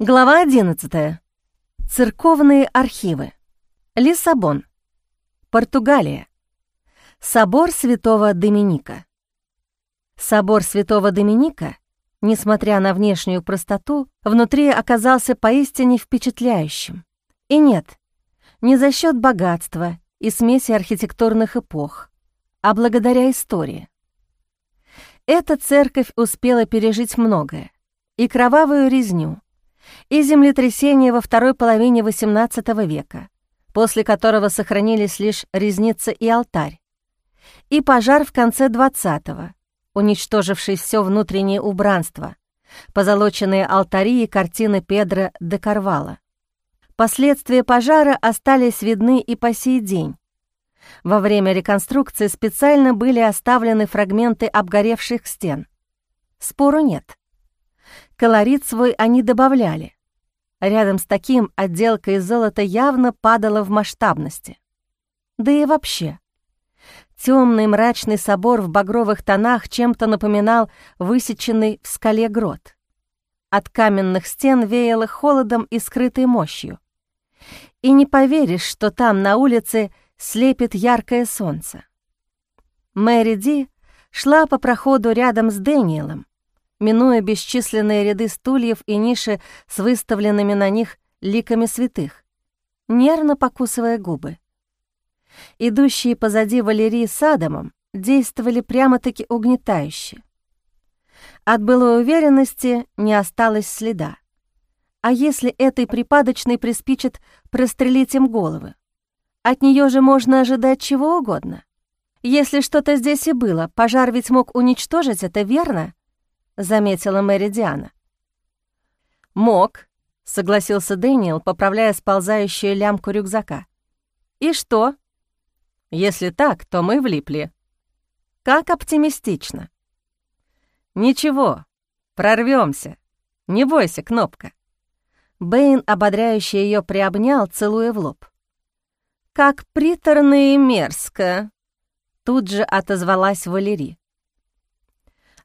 Глава 11. Церковные архивы. Лиссабон. Португалия. Собор Святого Доминика. Собор Святого Доминика, несмотря на внешнюю простоту, внутри оказался поистине впечатляющим. И нет, не за счет богатства и смеси архитектурных эпох, а благодаря истории. Эта церковь успела пережить многое. И кровавую резню, и землетрясение во второй половине XVIII века, после которого сохранились лишь резница и алтарь, и пожар в конце XX, уничтоживший все внутреннее убранство, позолоченные алтари и картины Педро де Карвала. Последствия пожара остались видны и по сей день. Во время реконструкции специально были оставлены фрагменты обгоревших стен. Спору нет. Колорит свой они добавляли. Рядом с таким отделка из золота явно падала в масштабности. Да и вообще. Темный мрачный собор в багровых тонах чем-то напоминал высеченный в скале грот. От каменных стен веяло холодом и скрытой мощью. И не поверишь, что там на улице слепит яркое солнце. Мэри Ди шла по проходу рядом с Дэниелом, минуя бесчисленные ряды стульев и ниши с выставленными на них ликами святых, нервно покусывая губы. Идущие позади Валерии с Адамом действовали прямо-таки угнетающе. От былой уверенности не осталось следа. А если этой припадочной приспичит прострелить им головы? От нее же можно ожидать чего угодно. Если что-то здесь и было, пожар ведь мог уничтожить это, верно? Заметила Мэри Диана. «Мог», — согласился Дэниел, поправляя сползающую лямку рюкзака. «И что?» «Если так, то мы влипли». «Как оптимистично». «Ничего, прорвемся. Не бойся, Кнопка». Бэйн ободряюще ее приобнял, целуя в лоб. «Как приторно и мерзко!» Тут же отозвалась Валерий.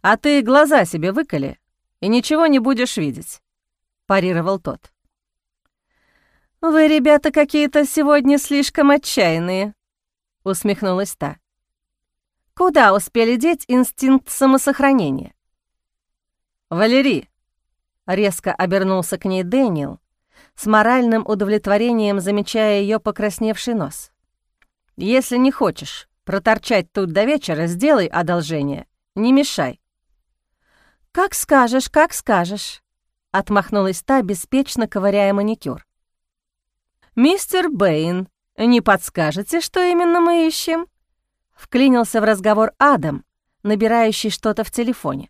«А ты глаза себе выколи, и ничего не будешь видеть», — парировал тот. «Вы, ребята, какие-то сегодня слишком отчаянные», — усмехнулась та. «Куда успели деть инстинкт самосохранения?» «Валерий», — резко обернулся к ней Дэниел, с моральным удовлетворением замечая ее покрасневший нос. «Если не хочешь проторчать тут до вечера, сделай одолжение, не мешай. «Как скажешь, как скажешь», — отмахнулась та, беспечно ковыряя маникюр. «Мистер Бэйн, не подскажете, что именно мы ищем?» Вклинился в разговор Адам, набирающий что-то в телефоне.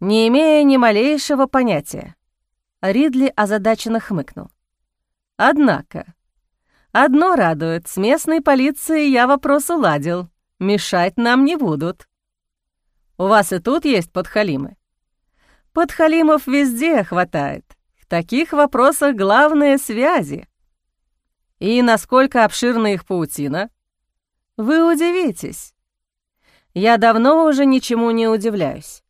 «Не имея ни малейшего понятия», — Ридли озадаченно хмыкнул. «Однако, одно радует, с местной полицией я вопрос уладил, мешать нам не будут». У вас и тут есть подхалимы?» «Подхалимов везде хватает. В таких вопросах главные связи». «И насколько обширна их паутина?» «Вы удивитесь». «Я давно уже ничему не удивляюсь».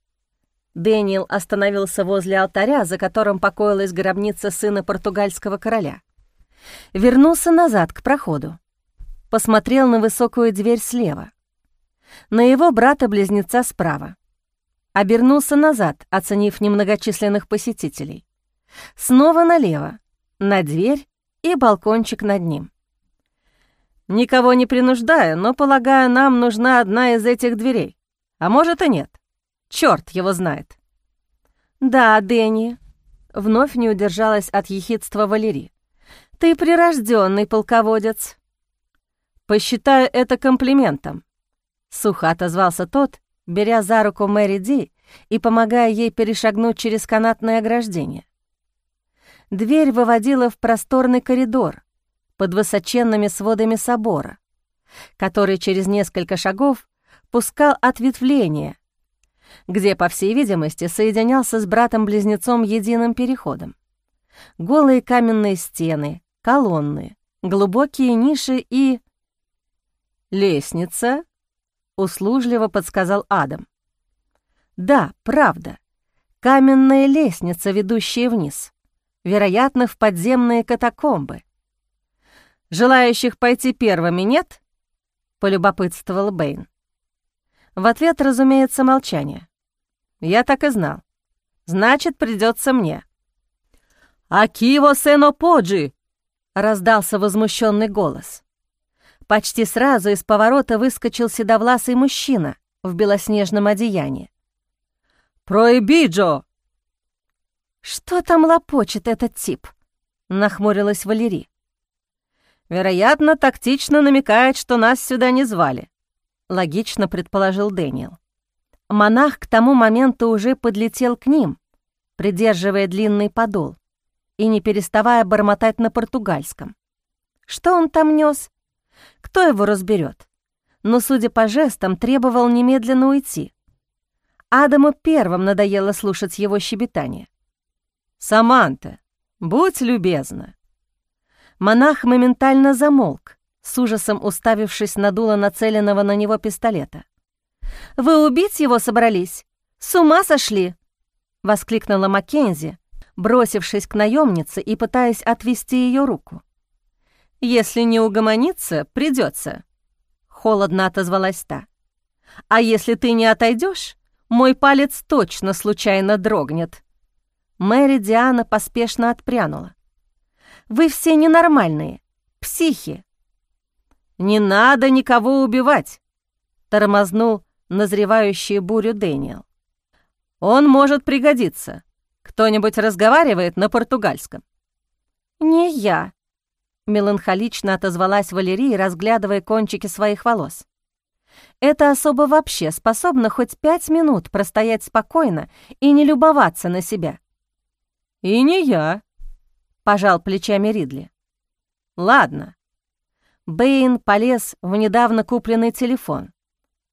Дэниел остановился возле алтаря, за которым покоилась гробница сына португальского короля. Вернулся назад к проходу. Посмотрел на высокую дверь слева на его брата-близнеца справа. Обернулся назад, оценив немногочисленных посетителей. Снова налево, на дверь и балкончик над ним. «Никого не принуждаю, но, полагаю, нам нужна одна из этих дверей. А может и нет. Черт его знает». «Да, Дэнни», — вновь не удержалась от ехидства Валерии. «Ты прирожденный полководец». «Посчитаю это комплиментом», Сухо отозвался тот, беря за руку Мэри Ди и помогая ей перешагнуть через канатное ограждение. Дверь выводила в просторный коридор под высоченными сводами собора, который через несколько шагов пускал ответвление, где, по всей видимости, соединялся с братом-близнецом единым переходом. Голые каменные стены, колонны, глубокие ниши и... «Лестница», — услужливо подсказал Адам. «Да, правда. Каменная лестница, ведущая вниз. вероятно, в подземные катакомбы. «Желающих пойти первыми нет?» — полюбопытствовал Бэйн. В ответ, разумеется, молчание. «Я так и знал. Значит, придется мне». «Акиво сено поджи!» — раздался возмущенный голос. Почти сразу из поворота выскочил седовласый мужчина в белоснежном одеянии. «Проебиджо!» «Что там лопочет этот тип?» — нахмурилась Валерий. «Вероятно, тактично намекает, что нас сюда не звали», — логично предположил Дэниел. Монах к тому моменту уже подлетел к ним, придерживая длинный подол и не переставая бормотать на португальском. Что он там нес? Кто его разберет? Но, судя по жестам, требовал немедленно уйти. Адаму первым надоело слушать его щебетание. «Саманта, будь любезна». Монах моментально замолк, с ужасом уставившись на дуло нацеленного на него пистолета. «Вы убить его собрались? С ума сошли!» — воскликнула Маккензи, бросившись к наемнице и пытаясь отвести ее руку. «Если не угомониться, придется, холодно отозвалась та. «А если ты не отойдешь, мой палец точно случайно дрогнет». Мэри Диана поспешно отпрянула. «Вы все ненормальные, психи». «Не надо никого убивать», — тормознул назревающую бурю Дэниел. «Он может пригодиться. Кто-нибудь разговаривает на португальском?» «Не я», — меланхолично отозвалась Валерия, разглядывая кончики своих волос. «Эта особа вообще способна хоть пять минут простоять спокойно и не любоваться на себя». «И не я», — пожал плечами Ридли. «Ладно». Бэйн полез в недавно купленный телефон,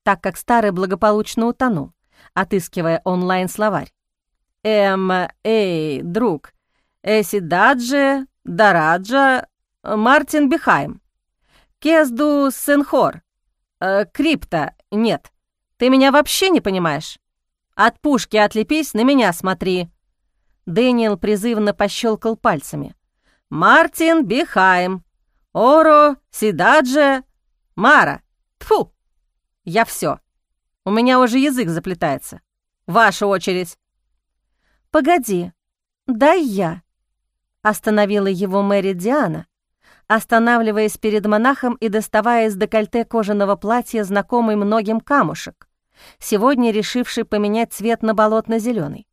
так как старый благополучно утонул, отыскивая онлайн-словарь. Эм, эй, друг, Эсидадже, Дараджа, Мартин Бихайм, Кезду Сенхор, э, Крипта, нет, ты меня вообще не понимаешь? От пушки отлепись, на меня смотри». Дэниел призывно пощелкал пальцами. «Мартин Бихайм, Оро, Сидадже, Мара. Тфу! Я все. У меня уже язык заплетается. Ваша очередь. «Погоди, дай я», — остановила его Мэри Диана, останавливаясь перед монахом и доставая из декольте кожаного платья знакомый многим камушек, сегодня решивший поменять цвет на болотно зеленый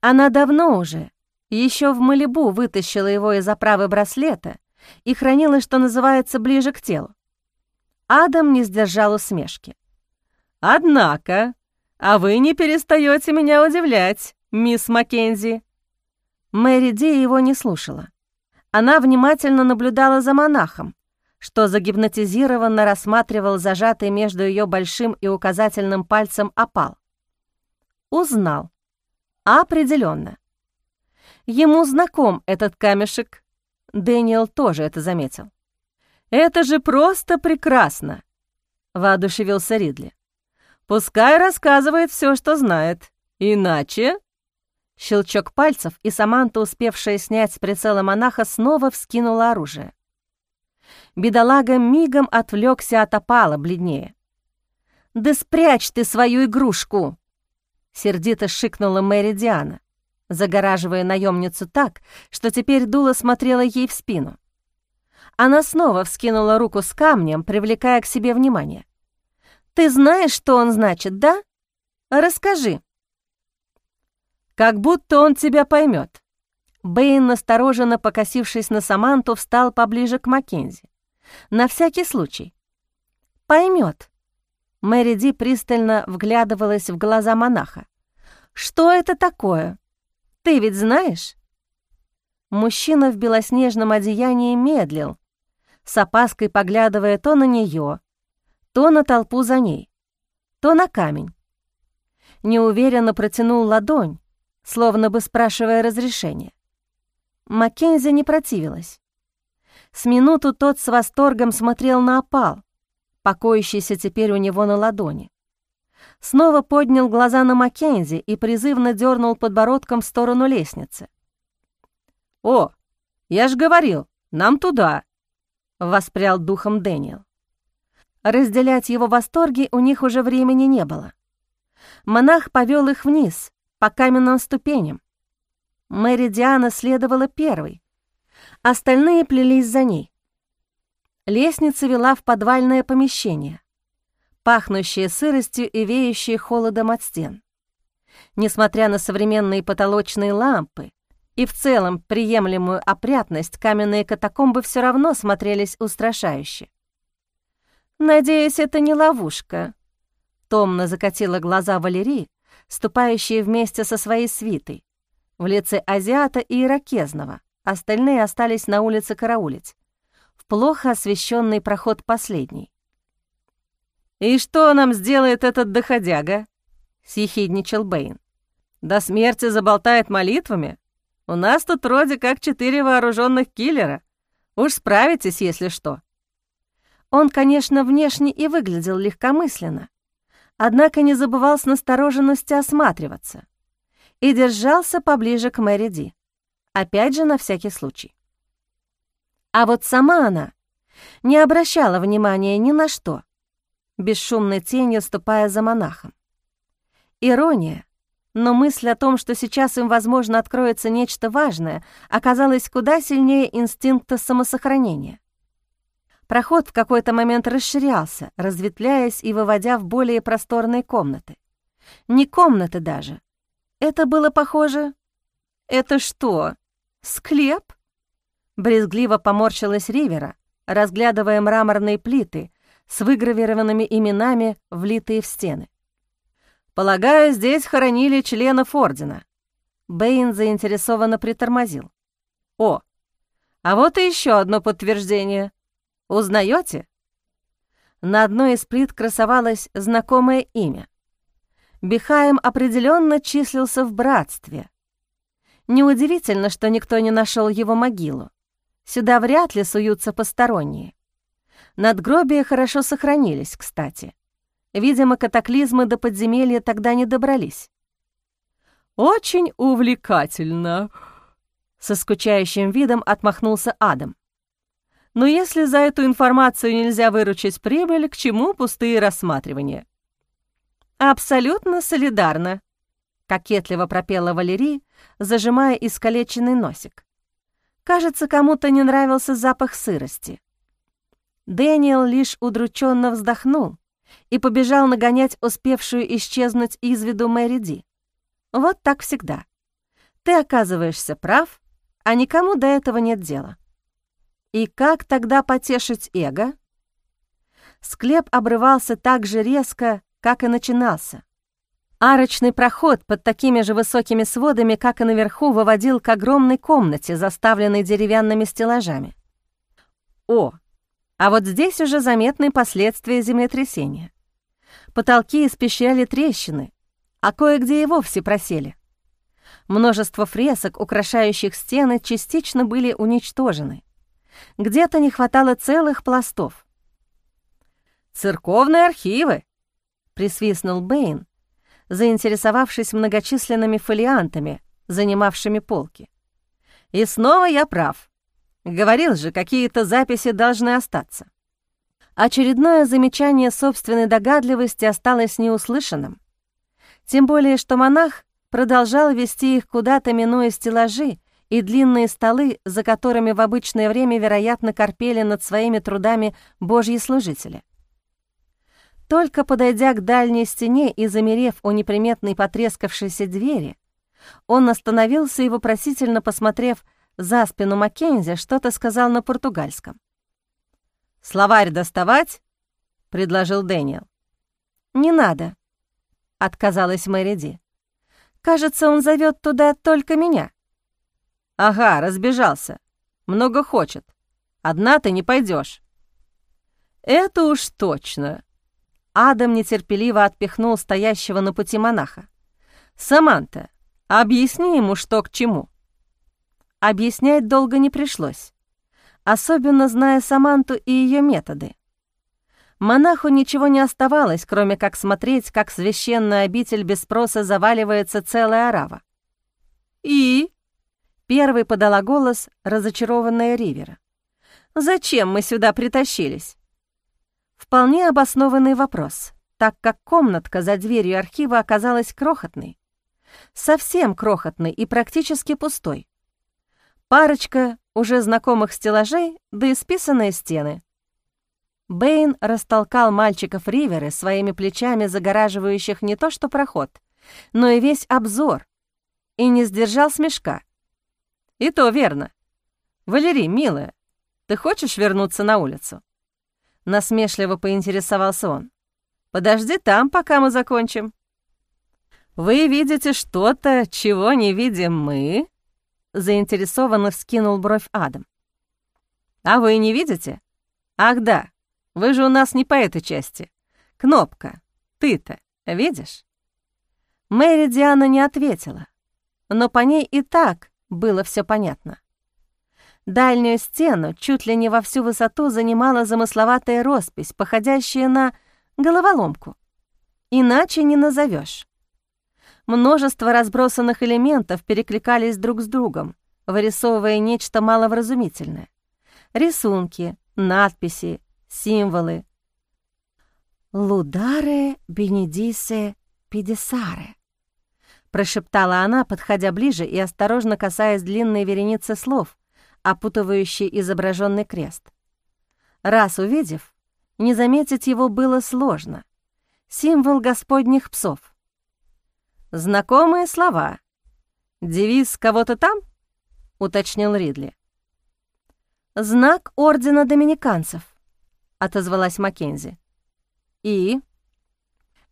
Она давно уже, еще в Малибу, вытащила его из оправы браслета и хранила, что называется, ближе к телу. Адам не сдержал усмешки. «Однако, а вы не перестаете меня удивлять мисс Маккензи». Мэри Ди его не слушала. Она внимательно наблюдала за монахом, что загипнотизированно рассматривал зажатый между ее большим и указательным пальцем опал. Узнал. Определенно. Ему знаком этот камешек. Дэниел тоже это заметил. «Это же просто прекрасно!» — воодушевился Ридли. «Пускай рассказывает все, что знает. Иначе...» Щелчок пальцев, и Саманта, успевшая снять с прицела монаха, снова вскинула оружие. Бедолага мигом отвлекся от опала, бледнее. «Да спрячь ты свою игрушку!» Сердито шикнула Мэри Диана, загораживая наемницу так, что теперь дуло смотрела ей в спину. Она снова вскинула руку с камнем, привлекая к себе внимание. «Ты знаешь, что он значит, да? Расскажи». Как будто он тебя поймет. Бэйн, настороженно покосившись на Саманту, встал поближе к Маккензи. На всякий случай. Поймет. Мэри Ди пристально вглядывалась в глаза монаха. «Что это такое? Ты ведь знаешь?» Мужчина в белоснежном одеянии медлил, с опаской поглядывая то на нее, то на толпу за ней, то на камень. Неуверенно протянул ладонь, словно бы спрашивая разрешения. Маккензи не противилась. С минуту тот с восторгом смотрел на опал, покоящийся теперь у него на ладони. Снова поднял глаза на Маккензи и призывно дернул подбородком в сторону лестницы. «О, я ж говорил, нам туда!» — воспрял духом Дэниел. Разделять его восторги у них уже времени не было. Монах повел их вниз, по каменным ступеням. Мэри Диана следовала первой, остальные плелись за ней. Лестница вела в подвальное помещение, пахнущее сыростью и веющее холодом от стен. Несмотря на современные потолочные лампы и в целом приемлемую опрятность, каменные катакомбы все равно смотрелись устрашающе. «Надеюсь, это не ловушка», — томно закатила глаза Валерии, ступающие вместе со своей свитой, в лице азиата и иракезного, остальные остались на улице караулить плохо освещенный проход последний. «И что нам сделает этот доходяга?» — съехидничал Бэйн. «До смерти заболтает молитвами? У нас тут вроде как четыре вооруженных киллера. Уж справитесь, если что». Он, конечно, внешне и выглядел легкомысленно, однако не забывал с настороженностью осматриваться и держался поближе к Мэри Ди, опять же на всякий случай. А вот сама она не обращала внимания ни на что, бесшумной тенью ступая за монахом. Ирония, но мысль о том, что сейчас им, возможно, откроется нечто важное, оказалась куда сильнее инстинкта самосохранения. Проход в какой-то момент расширялся, разветвляясь и выводя в более просторные комнаты. Не комнаты даже. Это было похоже... Это что, склеп? Брезгливо поморщилась Ривера, разглядывая мраморные плиты с выгравированными именами, влитые в стены. «Полагаю, здесь хоронили членов Ордена». Бэйн заинтересованно притормозил. «О, а вот и еще одно подтверждение. Узнаете? На одной из плит красовалось знакомое имя. Бихаем определенно числился в братстве. Неудивительно, что никто не нашел его могилу. Сюда вряд ли суются посторонние. Надгробия хорошо сохранились, кстати. Видимо, катаклизмы до подземелья тогда не добрались. «Очень увлекательно», — со скучающим видом отмахнулся Адам. «Но если за эту информацию нельзя выручить прибыль, к чему пустые рассматривания?» «Абсолютно солидарно», — кокетливо пропела Валерий, зажимая искалеченный носик. Кажется, кому-то не нравился запах сырости. Дэниел лишь удрученно вздохнул и побежал нагонять успевшую исчезнуть из виду Мэри Ди. Вот так всегда. Ты оказываешься прав, а никому до этого нет дела. И как тогда потешить эго? Склеп обрывался так же резко, как и начинался. Арочный проход под такими же высокими сводами, как и наверху, выводил к огромной комнате, заставленной деревянными стеллажами. О, а вот здесь уже заметны последствия землетрясения. Потолки испещряли трещины, а кое-где и вовсе просели. Множество фресок, украшающих стены, частично были уничтожены. Где-то не хватало целых пластов. «Церковные архивы!» — присвистнул Бэйн, заинтересовавшись многочисленными фолиантами, занимавшими полки. И снова я прав. Говорил же, какие-то записи должны остаться. Очередное замечание собственной догадливости осталось неуслышанным. Тем более, что монах продолжал вести их куда-то, минуя стеллажи и длинные столы, за которыми в обычное время, вероятно, корпели над своими трудами божьи служители. Только подойдя к дальней стене и замерев у неприметной потрескавшейся двери, он остановился и, вопросительно посмотрев за спину Маккензи, что-то сказал на португальском. «Словарь доставать?» — предложил Дэниел. «Не надо», — отказалась Мэри Ди. «Кажется, он зовет туда только меня». «Ага, разбежался. Много хочет. Одна ты не пойдешь. «Это уж точно», Адам нетерпеливо отпихнул стоящего на пути монаха. «Саманта, объясни ему, что к чему». Объяснять долго не пришлось, особенно зная Саманту и ее методы. Монаху ничего не оставалось, кроме как смотреть, как священная обитель без спроса заваливается целая орава. «И?» — Первой подала голос разочарованная Ривера. «Зачем мы сюда притащились?» Вполне обоснованный вопрос, так как комнатка за дверью архива оказалась крохотной. Совсем крохотной и практически пустой. Парочка уже знакомых стеллажей, да и списанные стены. Бэйн растолкал мальчиков Риверы своими плечами, загораживающих не то что проход, но и весь обзор, и не сдержал смешка. «И то верно. Валерий, милая, ты хочешь вернуться на улицу?» Насмешливо поинтересовался он. «Подожди там, пока мы закончим». «Вы видите что-то, чего не видим мы?» Заинтересованно вскинул бровь Адам. «А вы не видите? Ах да, вы же у нас не по этой части. Кнопка, ты-то видишь?» Мэри Диана не ответила, но по ней и так было все понятно. Дальнюю стену чуть ли не во всю высоту занимала замысловатая роспись, походящая на головоломку. Иначе не назовешь. Множество разбросанных элементов перекликались друг с другом, вырисовывая нечто маловразумительное. Рисунки, надписи, символы. «Лударе бенедисе педисаре», — прошептала она, подходя ближе и осторожно касаясь длинной вереницы слов, опутывающей изображенный крест. Раз увидев, не заметить его было сложно. Символ господних псов. «Знакомые слова. Девиз кого-то там?» — уточнил Ридли. «Знак Ордена Доминиканцев», — отозвалась Маккензи. «И?»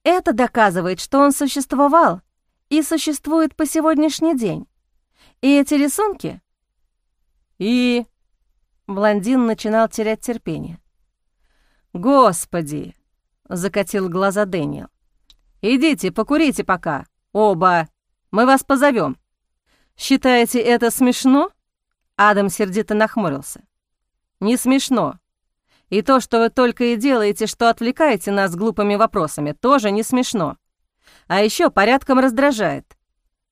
«Это доказывает, что он существовал и существует по сегодняшний день. И эти рисунки...» «И...» Блондин начинал терять терпение. «Господи!» — закатил глаза Дэниел. «Идите, покурите пока, оба. Мы вас позовем. «Считаете это смешно?» Адам сердито нахмурился. «Не смешно. И то, что вы только и делаете, что отвлекаете нас глупыми вопросами, тоже не смешно. А еще порядком раздражает.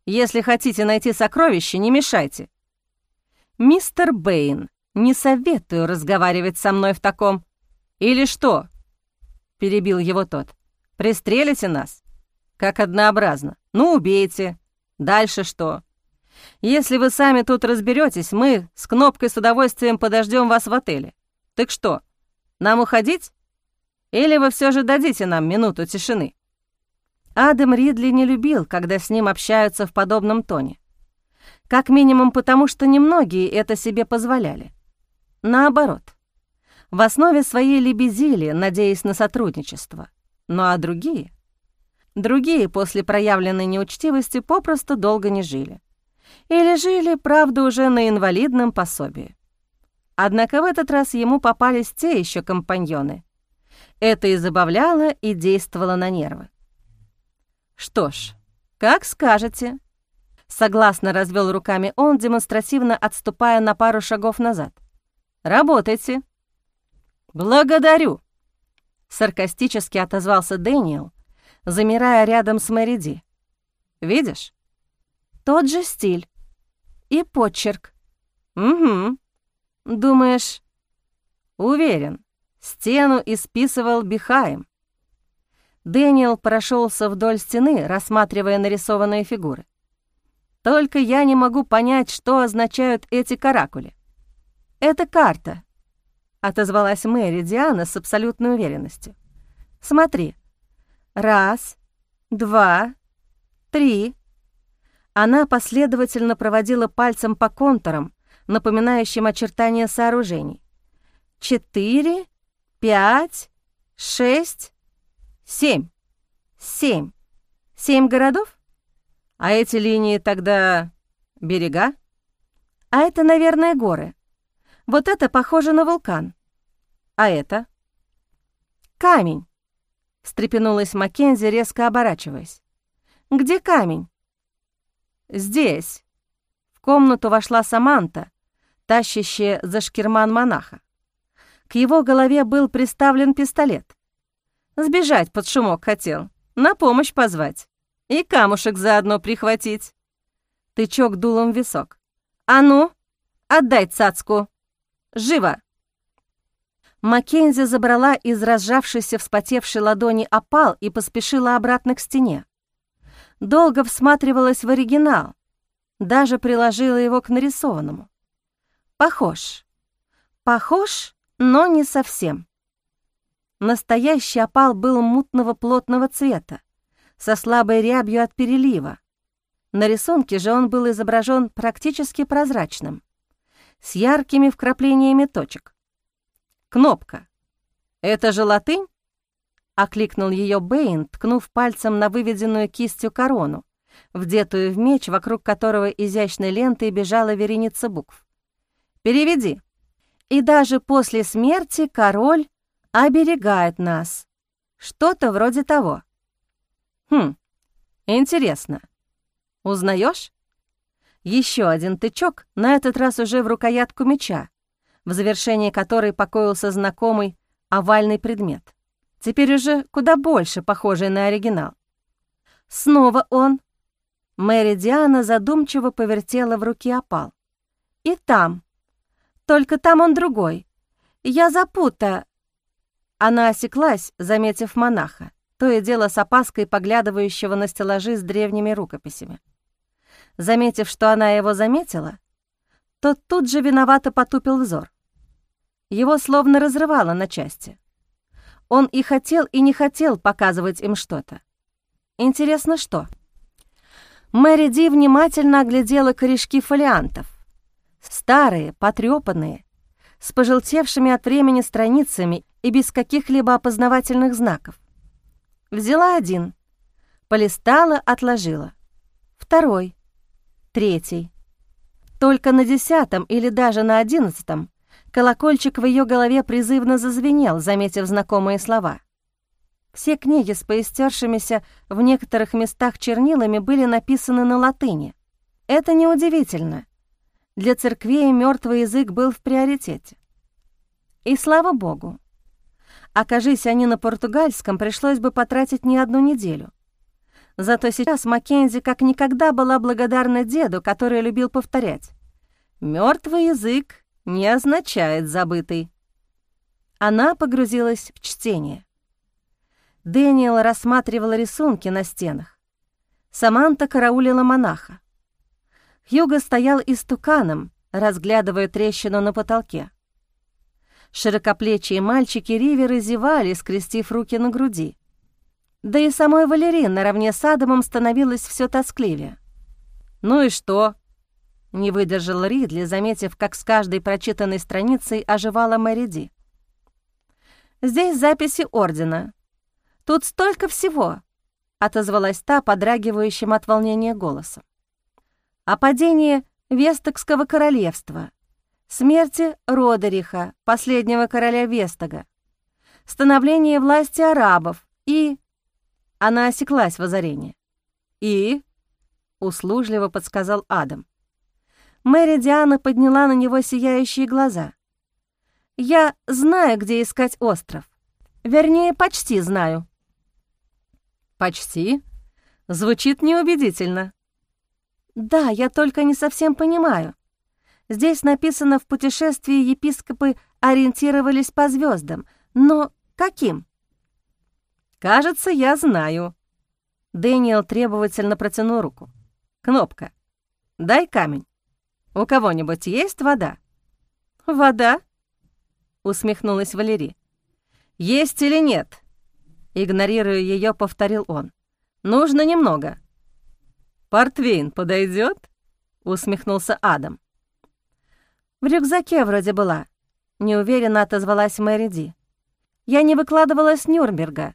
Если хотите найти сокровище, не мешайте. Мистер Бэйн, не советую разговаривать со мной в таком. Или что? Перебил его тот. Пристрелите нас? Как однообразно. Ну, убейте. Дальше что? Если вы сами тут разберетесь, мы с кнопкой с удовольствием подождем вас в отеле. Так что, нам уходить? Или вы все же дадите нам минуту тишины?» Адам Ридли не любил, когда с ним общаются в подобном тоне. Как минимум потому, что немногие это себе позволяли. Наоборот. В основе своей лебезили, надеясь на сотрудничество. Ну а другие? Другие после проявленной неучтивости попросту долго не жили. Или жили, правда, уже на инвалидном пособии. Однако в этот раз ему попались те еще компаньоны. Это и забавляло, и действовало на нервы. «Что ж, как скажете», — согласно развел руками он, демонстративно отступая на пару шагов назад. «Работайте». «Благодарю», — саркастически отозвался Дэниел, замирая рядом с Мэри Ди. «Видишь? Тот же стиль. И почерк. Угу. Думаешь, уверен, стену исписывал Бихаем. Дэниел прошелся вдоль стены, рассматривая нарисованные фигуры. Только я не могу понять, что означают эти каракули. Это карта, отозвалась Мэри Диана с абсолютной уверенностью. Смотри. Раз, два, три. Она последовательно проводила пальцем по контурам, напоминающим очертания сооружений. Четыре, пять, шесть, семь. Семь. Семь городов? А эти линии тогда берега? А это, наверное, горы. Вот это похоже на вулкан. А это? Камень. Встрепенулась Маккензи, резко оборачиваясь. Где камень? Здесь. В комнату вошла Саманта, тащащая за шкирман монаха. К его голове был приставлен пистолет. Сбежать под шумок хотел, на помощь позвать и камушек заодно прихватить. Тычок дулом в висок. «А ну, отдай цацку! Живо!» Маккензи забрала из разжавшейся вспотевшей ладони опал и поспешила обратно к стене. Долго всматривалась в оригинал, даже приложила его к нарисованному. Похож. Похож, но не совсем. Настоящий опал был мутного плотного цвета, со слабой рябью от перелива. На рисунке же он был изображен практически прозрачным, с яркими вкраплениями точек. «Кнопка. Это же латынь?» — окликнул ее Бэйн, ткнув пальцем на выведенную кистью корону, вдетую в меч, вокруг которого изящной лентой бежала вереница букв. «Переведи». И даже после смерти король оберегает нас. Что-то вроде того. Хм, интересно. Узнаешь? Еще один тычок, на этот раз уже в рукоятку меча, в завершении которой покоился знакомый овальный предмет. Теперь уже куда больше похожий на оригинал. Снова он. Мэри Диана задумчиво повертела в руки опал. И там. Только там он другой. Я запута... Она осеклась, заметив монаха, то и дело с опаской поглядывающего на стеллажи с древними рукописями. Заметив, что она его заметила, тот тут же виновато потупил взор. Его словно разрывало на части. Он и хотел, и не хотел показывать им что-то. Интересно, что? Мэри Ди внимательно оглядела корешки фолиантов. Старые, потрёпанные, с пожелтевшими от времени страницами и без каких-либо опознавательных знаков. Взяла один, полистала, отложила. Второй, третий. Только на десятом или даже на одиннадцатом колокольчик в ее голове призывно зазвенел, заметив знакомые слова. Все книги с поистершимися в некоторых местах чернилами были написаны на латыни. Это неудивительно. Для церквей мертвый язык был в приоритете. И слава богу, Окажись они на португальском, пришлось бы потратить не одну неделю. Зато сейчас Маккензи как никогда была благодарна деду, который любил повторять. «Мёртвый язык не означает забытый». Она погрузилась в чтение. Дэниел рассматривала рисунки на стенах. Саманта караулила монаха. Хьюго стоял истуканом, разглядывая трещину на потолке. Широкоплечие мальчики-риверы зевали, скрестив руки на груди. Да и самой Валерин наравне с Адамом становилось все тоскливее. «Ну и что?» — не выдержал Ридли, заметив, как с каждой прочитанной страницей оживала Мэри Ди. «Здесь записи Ордена. Тут столько всего!» — отозвалась та, подрагивающим от волнения голосом. «О падении Вестокского королевства, смерти Родериха, последнего короля Вестога, становление власти арабов и... Она осеклась в озарении. «И?» — услужливо подсказал Адам. Мэри Диана подняла на него сияющие глаза. «Я знаю, где искать остров. Вернее, почти знаю». «Почти?» Звучит неубедительно. «Да, я только не совсем понимаю. Здесь написано, в путешествии епископы ориентировались по звездам, но каким? «Кажется, я знаю». Дэниел требовательно протянул руку. «Кнопка. Дай камень. У кого-нибудь есть вода?» «Вода?» — усмехнулась Валерий. «Есть или нет?» Игнорируя ее, повторил он. «Нужно немного». «Портвейн подойдет? усмехнулся Адам. «В рюкзаке вроде была», — неуверенно отозвалась Мэри Ди. «Я не выкладывала с Нюрнберга,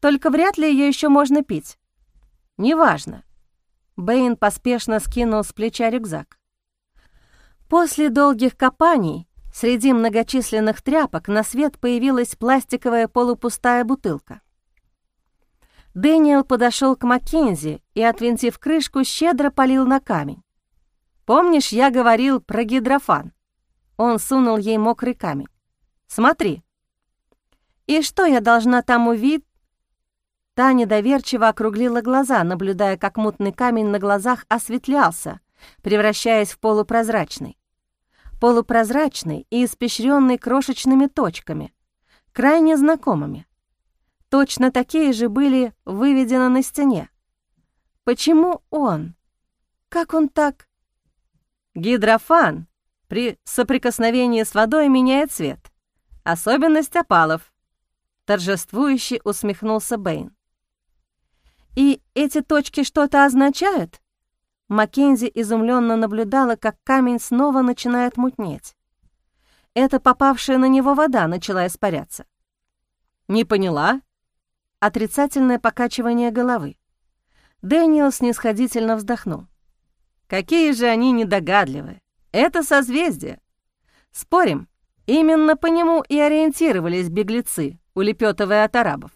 только вряд ли ее еще можно пить». «Неважно». Бэйн поспешно скинул с плеча рюкзак. После долгих копаний среди многочисленных тряпок на свет появилась пластиковая полупустая бутылка. Дэниел подошел к Маккензи и, отвинтив крышку, щедро полил на камень. «Помнишь, я говорил про гидрофан?» Он сунул ей мокрый камень. «Смотри». «И что я должна там увидеть?» Та недоверчиво округлила глаза, наблюдая, как мутный камень на глазах осветлялся, превращаясь в полупрозрачный. Полупрозрачный и испещренный крошечными точками, крайне знакомыми. Точно такие же были выведены на стене. Почему он? Как он так? Гидрофан при соприкосновении с водой меняет цвет. Особенность опалов. Торжествующе усмехнулся Бэйн. «И эти точки что-то означают?» Маккензи изумленно наблюдала, как камень снова начинает мутнеть. Это попавшая на него вода начала испаряться. «Не поняла?» Отрицательное покачивание головы. Дэниел снисходительно вздохнул. «Какие же они недогадливые! Это созвездие! Спорим, именно по нему и ориентировались беглецы, улепетывая от арабов.